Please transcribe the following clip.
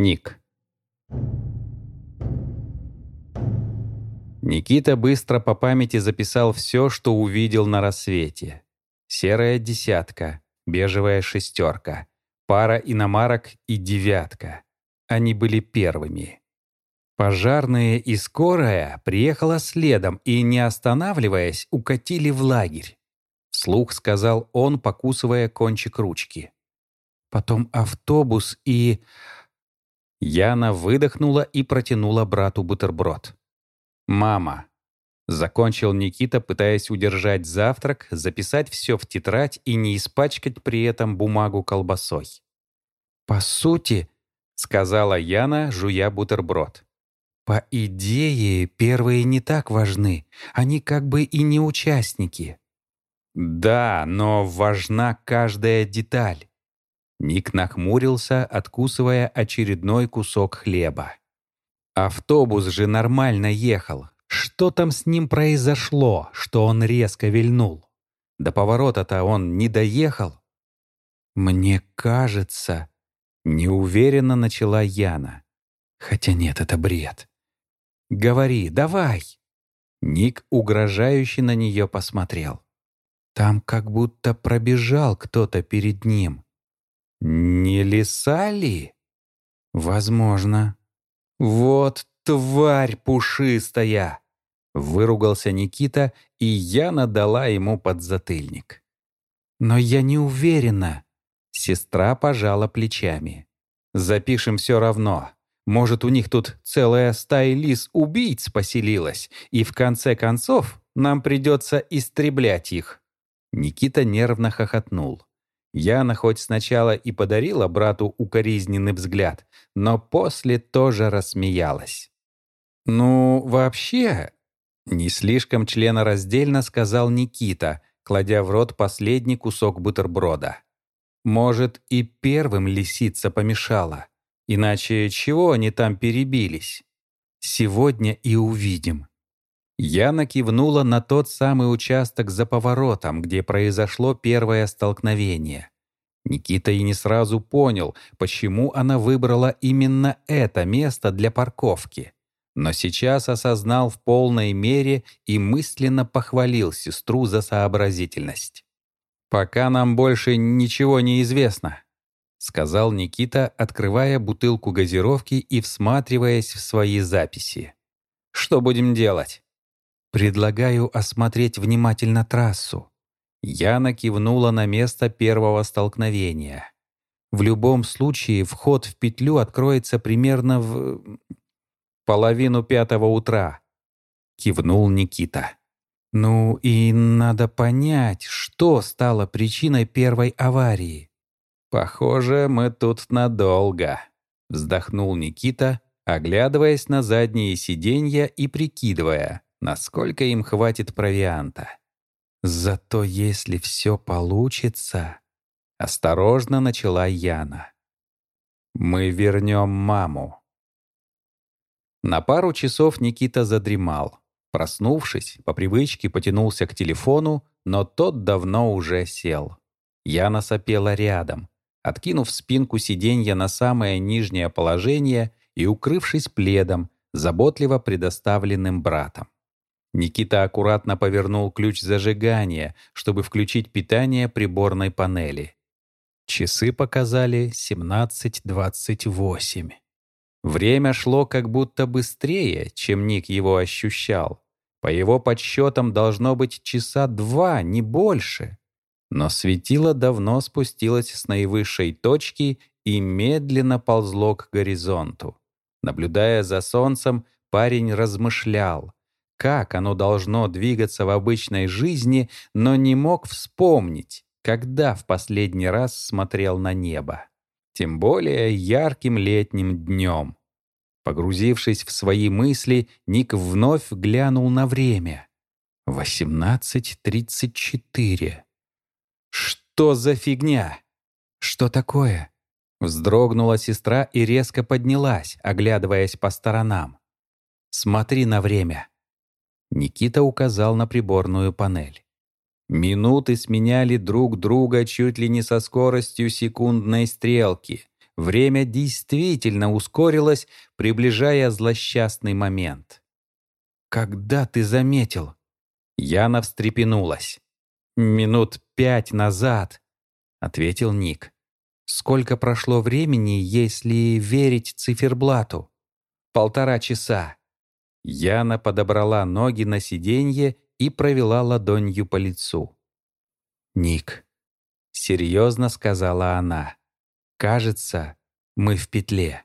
Ник. Никита быстро по памяти записал все, что увидел на рассвете. Серая десятка, бежевая шестерка, пара иномарок и девятка. Они были первыми. Пожарные и скорая приехала следом и, не останавливаясь, укатили в лагерь. Вслух сказал он, покусывая кончик ручки. Потом автобус и... Яна выдохнула и протянула брату бутерброд. «Мама». Закончил Никита, пытаясь удержать завтрак, записать все в тетрадь и не испачкать при этом бумагу колбасой. «По сути», — сказала Яна, жуя бутерброд. «По идее, первые не так важны. Они как бы и не участники». «Да, но важна каждая деталь». Ник нахмурился, откусывая очередной кусок хлеба. Автобус же нормально ехал. Что там с ним произошло, что он резко вильнул? До поворота-то он не доехал. «Мне кажется...» — неуверенно начала Яна. «Хотя нет, это бред». «Говори, давай!» Ник угрожающе на нее посмотрел. Там как будто пробежал кто-то перед ним. «Не лиса ли?» «Возможно», «Вот тварь пушистая!» Выругался Никита, и я надала ему подзатыльник. «Но я не уверена». Сестра пожала плечами. «Запишем все равно. Может, у них тут целая стая лис-убийц поселилась, и в конце концов нам придется истреблять их». Никита нервно хохотнул. Яна хоть сначала и подарила брату укоризненный взгляд, но после тоже рассмеялась. «Ну, вообще...» — не слишком членораздельно сказал Никита, кладя в рот последний кусок бутерброда. «Может, и первым лисица помешала. Иначе чего они там перебились? Сегодня и увидим». Яна кивнула на тот самый участок за поворотом, где произошло первое столкновение. Никита и не сразу понял, почему она выбрала именно это место для парковки. Но сейчас осознал в полной мере и мысленно похвалил сестру за сообразительность. «Пока нам больше ничего не известно», — сказал Никита, открывая бутылку газировки и всматриваясь в свои записи. «Что будем делать?» «Предлагаю осмотреть внимательно трассу». Яна кивнула на место первого столкновения. В любом случае, вход в петлю откроется примерно в... половину пятого утра. Кивнул Никита. Ну и надо понять, что стало причиной первой аварии. Похоже, мы тут надолго. Вздохнул Никита, оглядываясь на задние сиденья и прикидывая, насколько им хватит провианта. Зато если все получится, осторожно начала Яна. Мы вернем маму. На пару часов Никита задремал. Проснувшись, по привычке потянулся к телефону, но тот давно уже сел. Яна сопела рядом, откинув спинку сиденья на самое нижнее положение и укрывшись пледом, заботливо предоставленным братом. Никита аккуратно повернул ключ зажигания, чтобы включить питание приборной панели. Часы показали 17.28. Время шло как будто быстрее, чем Ник его ощущал. По его подсчетам должно быть часа два, не больше. Но светило давно спустилось с наивысшей точки и медленно ползло к горизонту. Наблюдая за солнцем, парень размышлял — как оно должно двигаться в обычной жизни, но не мог вспомнить, когда в последний раз смотрел на небо. Тем более ярким летним днем. Погрузившись в свои мысли, Ник вновь глянул на время. 18.34. «Что за фигня?» «Что такое?» Вздрогнула сестра и резко поднялась, оглядываясь по сторонам. «Смотри на время», Никита указал на приборную панель. Минуты сменяли друг друга чуть ли не со скоростью секундной стрелки. Время действительно ускорилось, приближая злосчастный момент. «Когда ты заметил?» Яна встрепенулась. «Минут пять назад», — ответил Ник. «Сколько прошло времени, если верить циферблату?» «Полтора часа». Яна подобрала ноги на сиденье и провела ладонью по лицу. «Ник», — серьезно сказала она, — «кажется, мы в петле».